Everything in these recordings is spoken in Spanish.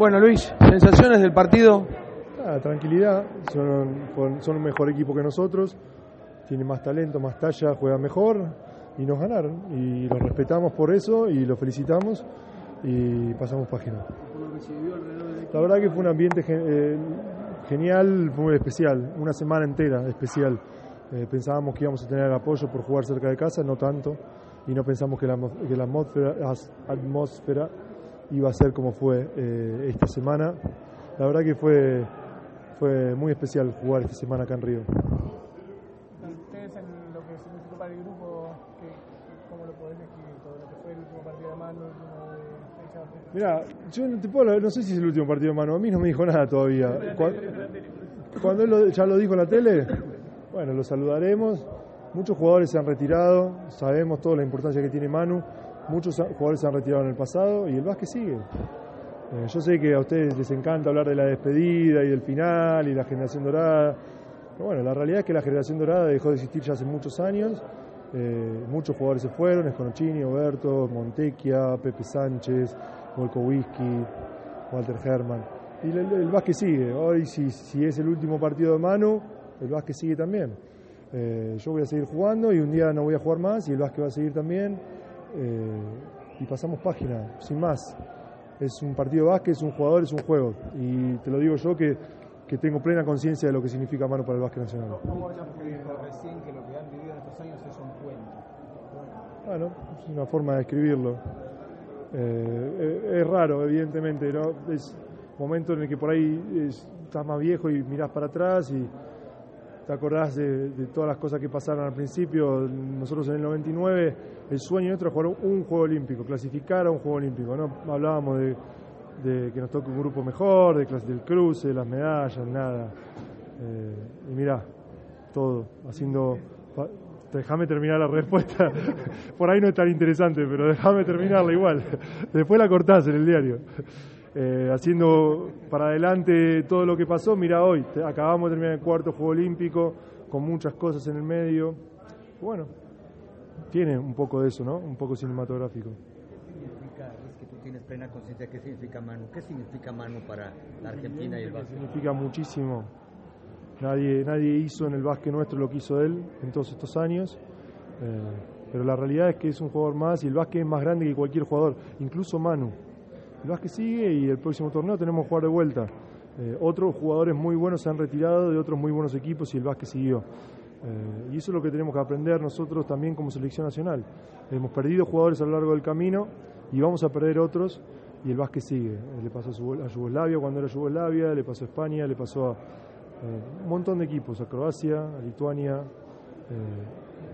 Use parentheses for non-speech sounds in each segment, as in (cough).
Bueno, Luis, sensaciones del partido. Ah, tranquilidad, son, un mejor equipo que nosotros, tienen más talento, más talla, juegan mejor y nos ganaron. Y los respetamos por eso y los felicitamos y pasamos página. La verdad que fue un ambiente eh, genial, fue especial, una semana entera especial. Eh, pensábamos que íbamos a tener apoyo por jugar cerca de casa, no tanto, y no pensamos que la, que la atmósfera, iba a ser como fue eh, esta semana. La verdad que fue, fue muy especial jugar esta semana acá en Río. ¿Ustedes en lo que significó para el grupo, cómo lo podés describir? Todo lo que fue el último partido de mano, el último de Mira, yo no, te puedo, no sé si es el último partido de mano, a mí no me dijo nada todavía. Cuando, cuando él ya lo dijo en la tele, bueno, lo saludaremos. Muchos jugadores se han retirado, sabemos toda la importancia que tiene Manu. Muchos jugadores se han retirado en el pasado y el básquet sigue. Eh, yo sé que a ustedes les encanta hablar de la despedida y del final y la generación dorada. Pero bueno, la realidad es que la generación dorada dejó de existir ya hace muchos años. Eh, muchos jugadores se fueron, Esconocini, Oberto, Montequia, Pepe Sánchez, Volko Walter Herman. Y el, el, básquet sigue. Hoy, si, si es el último partido de Manu, el básquet sigue también. Eh, yo voy a seguir jugando y un día no voy a jugar más y el básquet va a seguir también. Eh, y pasamos página, sin más. Es un partido de básquet, es un jugador, es un juego. Y te lo digo yo que, que tengo plena conciencia de lo que significa mano para el básquet nacional. ¿Cómo recién que lo que han vivido en estos años es un cuento? Bueno, es una forma de escribirlo. Eh, es raro, evidentemente, ¿no? Es momento en el que por ahí estás más viejo y mirás para atrás y te acordás de, de, todas las cosas que pasaron al principio. Nosotros en el 99, el sueño nuestro era jugar un Juego Olímpico, clasificar a un Juego Olímpico. ¿no? Hablábamos de, de que nos toque un grupo mejor, de clase del cruce, las medallas, nada. Eh, y mirá, todo, haciendo... Déjame terminar la respuesta. (laughs) Por ahí no es tan interesante, pero déjame terminarla igual. Después la cortás en el diario. Eh, haciendo para adelante todo lo que pasó. Mira hoy, acabamos de terminar el cuarto Juego Olímpico con muchas cosas en el medio. Bueno, tiene un poco de eso, ¿no? Un poco cinematográfico. ¿Qué significa, es que tú tienes plena conciencia, qué significa Manu? ¿Qué significa Manu para la Argentina y el básquet? Significa muchísimo. Nadie, nadie hizo en el básquet nuestro lo que hizo él en todos estos años. Eh, pero la realidad es que es un jugador más y el básquet es más grande que cualquier jugador, incluso Manu. El básquet sigue y el próximo torneo tenemos que jugar de vuelta. Eh, otros jugadores muy buenos se han retirado de otros muy buenos equipos y el básquet siguió. Eh, y eso es lo que tenemos que aprender nosotros también como selección nacional. Hemos perdido jugadores a lo largo del camino y vamos a perder otros y el básquet sigue. Eh, le pasó a Yugoslavia cuando era Yugoslavia, le pasó a España, le pasó a un montón de equipos, a Croacia, a Lituania.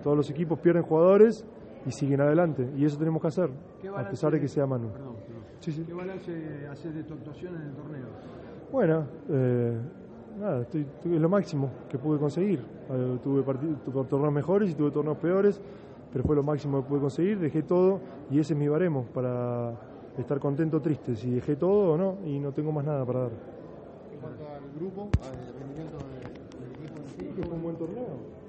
todos los equipos pierden jugadores y siguen adelante. Y eso tenemos que hacer, a pesar de que sea Manu. Perdón. Sí, sí. ¿Qué balance haces de tu actuación en el torneo? Bueno, eh, nada, estoy, es lo máximo que pude conseguir. Eh, tuve, tuve torneos mejores y tuve torneos peores, pero fue lo máximo que pude conseguir. Dejé todo y ese es mi baremo para estar contento o triste. Si dejé todo o no, y no tengo más nada para dar. En cuanto al grupo, al rendimiento del, del equipo en sí, que fue un buen torneo.